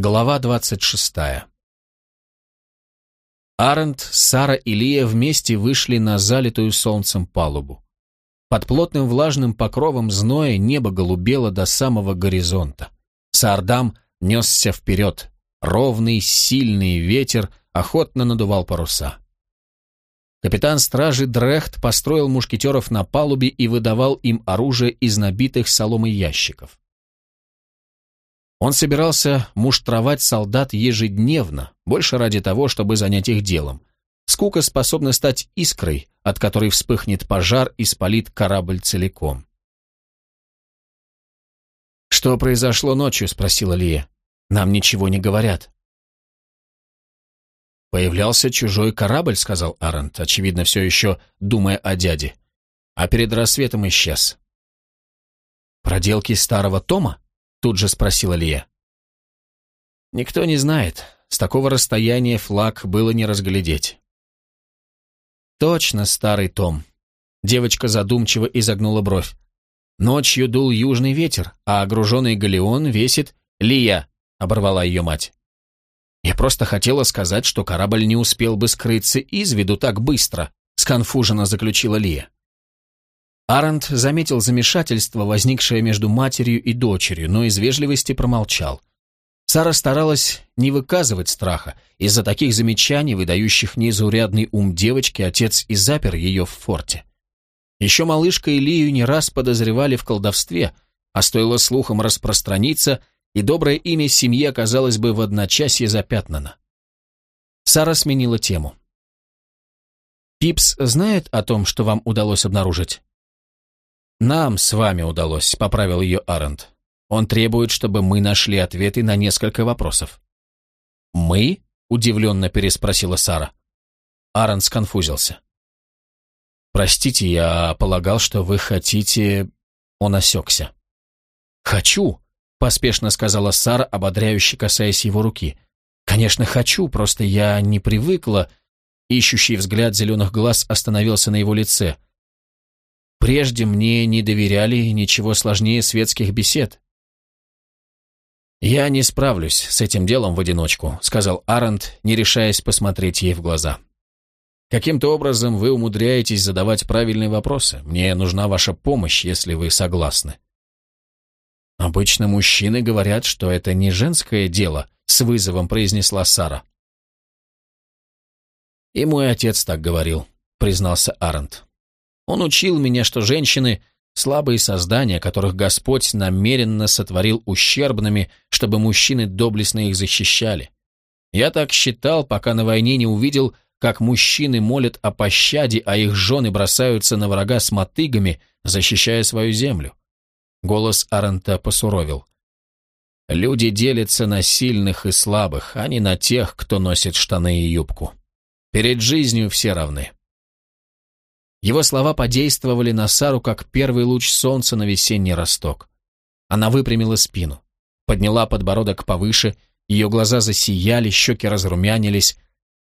Глава 26. Арент, Сара и Лия вместе вышли на залитую солнцем палубу. Под плотным влажным покровом зноя небо голубело до самого горизонта. Саардам несся вперед. Ровный, сильный ветер охотно надувал паруса. Капитан стражи Дрехт построил мушкетеров на палубе и выдавал им оружие из набитых соломой ящиков. Он собирался муштровать солдат ежедневно, больше ради того, чтобы занять их делом. Скука способна стать искрой, от которой вспыхнет пожар и спалит корабль целиком. «Что произошло ночью?» — спросила Лия. «Нам ничего не говорят». «Появлялся чужой корабль», — сказал Арент, очевидно, все еще думая о дяде. А перед рассветом исчез. «Проделки старого Тома?» Тут же спросила Лия. Никто не знает. С такого расстояния флаг было не разглядеть. Точно, старый Том. Девочка задумчиво изогнула бровь. Ночью дул южный ветер, а огруженный галеон весит... Лия, оборвала ее мать. Я просто хотела сказать, что корабль не успел бы скрыться из виду так быстро, сконфуженно заключила Лия. Арент заметил замешательство, возникшее между матерью и дочерью, но из вежливости промолчал. Сара старалась не выказывать страха. Из-за таких замечаний, выдающих незаурядный ум девочки, отец и запер ее в форте. Еще малышка Илью не раз подозревали в колдовстве, а стоило слухам распространиться, и доброе имя семьи оказалось бы в одночасье запятнано. Сара сменила тему. «Пипс знает о том, что вам удалось обнаружить?» «Нам с вами удалось», — поправил ее Арент. «Он требует, чтобы мы нашли ответы на несколько вопросов». «Мы?» — удивленно переспросила Сара. Арент сконфузился. «Простите, я полагал, что вы хотите...» Он осекся. «Хочу», — поспешно сказала Сара, ободряюще касаясь его руки. «Конечно, хочу, просто я не привыкла...» Ищущий взгляд зеленых глаз остановился на его лице — Прежде мне не доверяли ничего сложнее светских бесед. «Я не справлюсь с этим делом в одиночку», — сказал Арент, не решаясь посмотреть ей в глаза. «Каким-то образом вы умудряетесь задавать правильные вопросы. Мне нужна ваша помощь, если вы согласны». «Обычно мужчины говорят, что это не женское дело», — с вызовом произнесла Сара. «И мой отец так говорил», — признался Арент. Он учил меня, что женщины – слабые создания, которых Господь намеренно сотворил ущербными, чтобы мужчины доблестно их защищали. Я так считал, пока на войне не увидел, как мужчины молят о пощаде, а их жены бросаются на врага с мотыгами, защищая свою землю. Голос Арента посуровил. Люди делятся на сильных и слабых, а не на тех, кто носит штаны и юбку. Перед жизнью все равны. Его слова подействовали на Сару, как первый луч солнца на весенний росток. Она выпрямила спину, подняла подбородок повыше, ее глаза засияли, щеки разрумянились.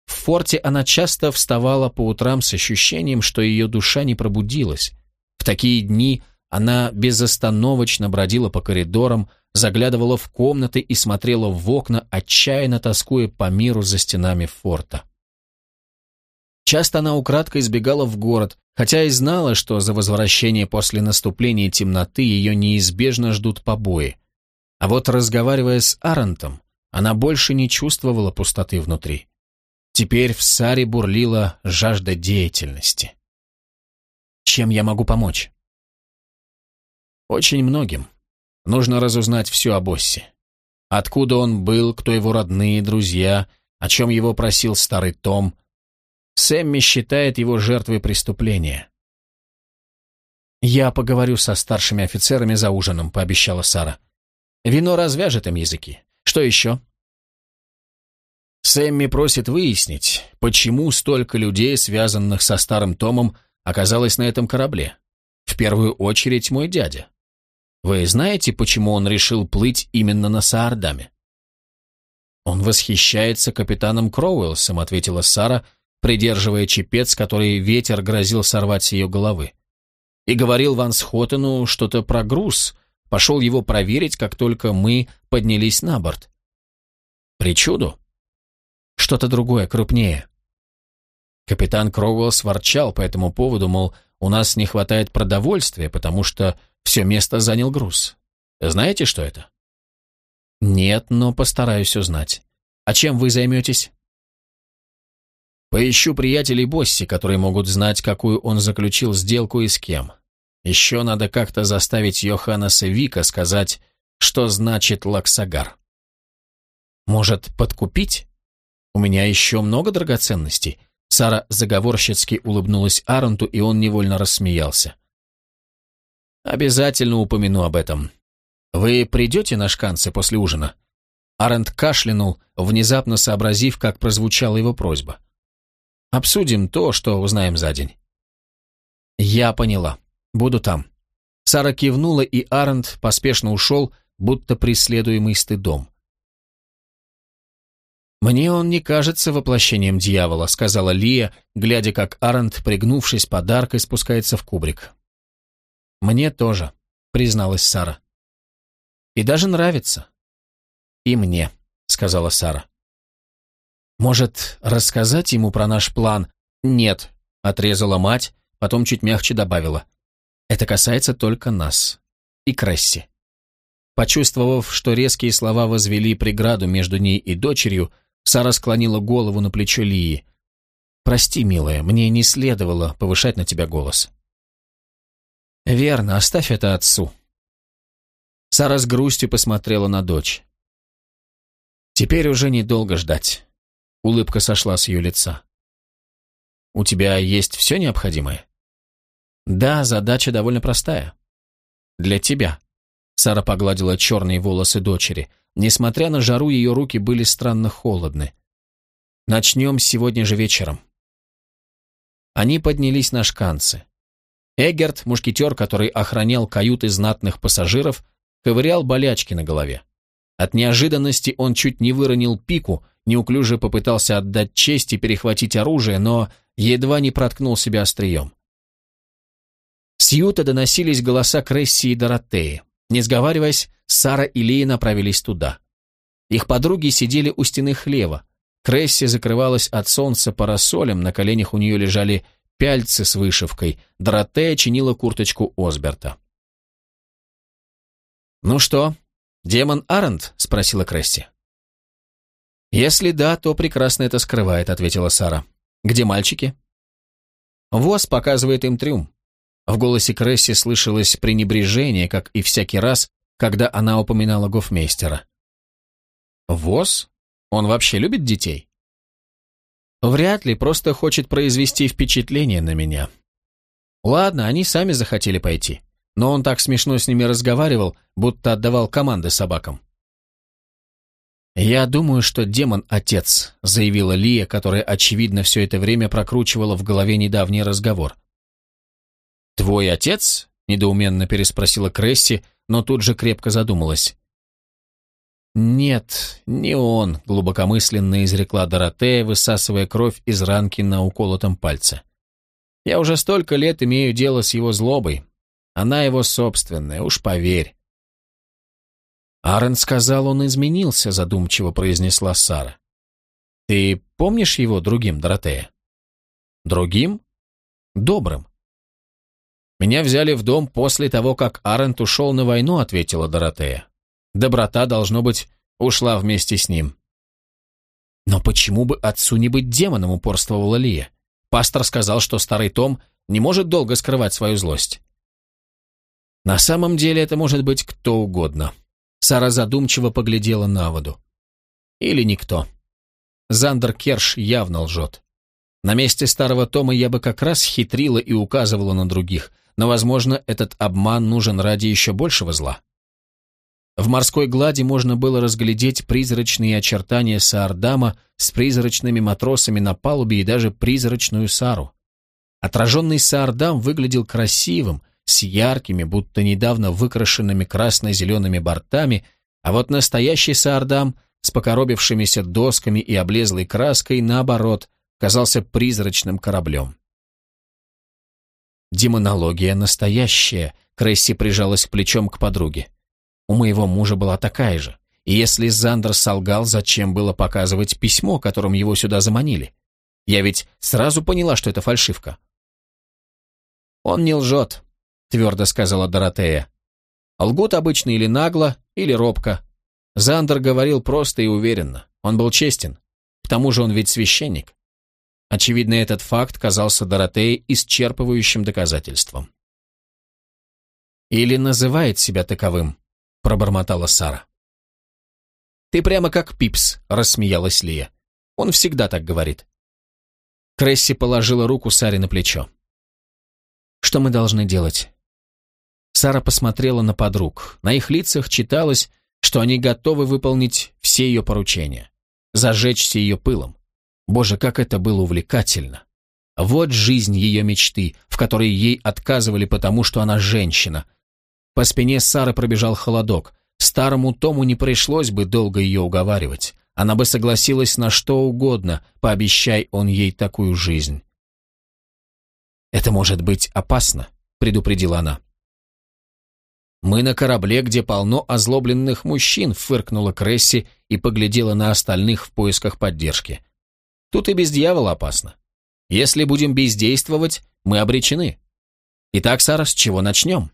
В форте она часто вставала по утрам с ощущением, что ее душа не пробудилась. В такие дни она безостановочно бродила по коридорам, заглядывала в комнаты и смотрела в окна, отчаянно тоскуя по миру за стенами форта. Часто она украдкой избегала в город, хотя и знала, что за возвращение после наступления темноты ее неизбежно ждут побои. А вот разговаривая с Арентом, она больше не чувствовала пустоты внутри. Теперь в Саре бурлила жажда деятельности. Чем я могу помочь? Очень многим. Нужно разузнать все о боссе. Откуда он был, кто его родные, друзья, о чем его просил старый Том – Сэмми считает его жертвой преступления. «Я поговорю со старшими офицерами за ужином», — пообещала Сара. «Вино развяжет им языки. Что еще?» Сэмми просит выяснить, почему столько людей, связанных со старым Томом, оказалось на этом корабле. В первую очередь мой дядя. Вы знаете, почему он решил плыть именно на Саардаме? «Он восхищается капитаном Кроуэлсом», — ответила Сара, придерживая чепец, который ветер грозил сорвать с ее головы. И говорил Ван Схотену что-то про груз, пошел его проверить, как только мы поднялись на борт. Причуду? Что-то другое, крупнее. Капитан Кроуэлл сворчал по этому поводу, мол, у нас не хватает продовольствия, потому что все место занял груз. Знаете, что это? Нет, но постараюсь узнать. А чем вы займетесь? Поищу приятелей Босси, которые могут знать, какую он заключил сделку и с кем. Еще надо как-то заставить Йоханнеса Вика сказать, что значит лаксагар. Может, подкупить? У меня еще много драгоценностей. Сара заговорщицки улыбнулась Аренту, и он невольно рассмеялся. «Обязательно упомяну об этом. Вы придете на шканцы после ужина?» Арент кашлянул, внезапно сообразив, как прозвучала его просьба. «Обсудим то, что узнаем за день». «Я поняла. Буду там». Сара кивнула, и Арент поспешно ушел, будто преследуемый стыдом. «Мне он не кажется воплощением дьявола», — сказала Лия, глядя, как Арент, пригнувшись подаркой, спускается в кубрик. «Мне тоже», — призналась Сара. «И даже нравится». «И мне», — сказала Сара. «Может, рассказать ему про наш план?» «Нет», — отрезала мать, потом чуть мягче добавила. «Это касается только нас. И Кресси». Почувствовав, что резкие слова возвели преграду между ней и дочерью, Сара склонила голову на плечо Лии. «Прости, милая, мне не следовало повышать на тебя голос». «Верно, оставь это отцу». Сара с грустью посмотрела на дочь. «Теперь уже недолго ждать». Улыбка сошла с ее лица. «У тебя есть все необходимое?» «Да, задача довольно простая. Для тебя». Сара погладила черные волосы дочери – Несмотря на жару, ее руки были странно холодны. Начнем сегодня же вечером. Они поднялись на шканцы. Эггерт, мушкетер, который охранял каюты знатных пассажиров, ковырял болячки на голове. От неожиданности он чуть не выронил пику, неуклюже попытался отдать честь и перехватить оружие, но едва не проткнул себя острием. С юта доносились голоса Кресси и Доротеи. Не сговариваясь, Сара и Лия направились туда. Их подруги сидели у стены хлева. Кресси закрывалась от солнца парасолем, на коленях у нее лежали пяльцы с вышивкой, Доротея чинила курточку Осберта. «Ну что, демон Арент?» — спросила Кресси. «Если да, то прекрасно это скрывает», — ответила Сара. «Где мальчики?» «Воз показывает им трюм. В голосе Кресси слышалось пренебрежение, как и всякий раз, когда она упоминала гофмейстера. «Воз? Он вообще любит детей?» «Вряд ли, просто хочет произвести впечатление на меня». «Ладно, они сами захотели пойти, но он так смешно с ними разговаривал, будто отдавал команды собакам». «Я думаю, что демон – отец», – заявила Лия, которая, очевидно, все это время прокручивала в голове недавний разговор – «Твой отец?» – недоуменно переспросила Кресси, но тут же крепко задумалась. «Нет, не он», — глубокомысленно изрекла Доротея, высасывая кровь из ранки на уколотом пальце. «Я уже столько лет имею дело с его злобой. Она его собственная, уж поверь». Аарон сказал, он изменился, задумчиво произнесла Сара. «Ты помнишь его другим, Доротея?» «Другим? Добрым. «Меня взяли в дом после того, как Арент ушел на войну», — ответила Доротея. «Доброта, должно быть, ушла вместе с ним». «Но почему бы отцу не быть демоном?» — упорствовала Лия. Пастор сказал, что старый Том не может долго скрывать свою злость. «На самом деле это может быть кто угодно». Сара задумчиво поглядела на воду. «Или никто. Зандер Керш явно лжет. На месте старого Тома я бы как раз хитрила и указывала на других — но, возможно, этот обман нужен ради еще большего зла. В морской глади можно было разглядеть призрачные очертания Саардама с призрачными матросами на палубе и даже призрачную Сару. Отраженный Саардам выглядел красивым, с яркими, будто недавно выкрашенными красно-зелеными бортами, а вот настоящий Саардам с покоробившимися досками и облезлой краской, наоборот, казался призрачным кораблем. Демонология настоящая. Кресси прижалась плечом к подруге. У моего мужа была такая же. И если Зандер солгал, зачем было показывать письмо, которым его сюда заманили? Я ведь сразу поняла, что это фальшивка. «Он не лжет», — твердо сказала Доротея. «Лгут обычно или нагло, или робко. Зандер говорил просто и уверенно. Он был честен. К тому же он ведь священник. Очевидно, этот факт казался Доротее исчерпывающим доказательством. «Или называет себя таковым», — пробормотала Сара. «Ты прямо как Пипс», — рассмеялась Лия. «Он всегда так говорит». Кресси положила руку Саре на плечо. «Что мы должны делать?» Сара посмотрела на подруг. На их лицах читалось, что они готовы выполнить все ее поручения, зажечься ее пылом. Боже, как это было увлекательно! Вот жизнь ее мечты, в которой ей отказывали потому, что она женщина. По спине Сары пробежал холодок. Старому Тому не пришлось бы долго ее уговаривать. Она бы согласилась на что угодно, пообещай он ей такую жизнь. «Это может быть опасно», — предупредила она. «Мы на корабле, где полно озлобленных мужчин», — фыркнула Кресси и поглядела на остальных в поисках поддержки. Тут и без дьявола опасно. Если будем бездействовать, мы обречены. Итак, Сара, с чего начнем?